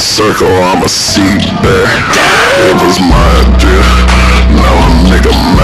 circle, I'm a seat bear. It was my idea, now a nigga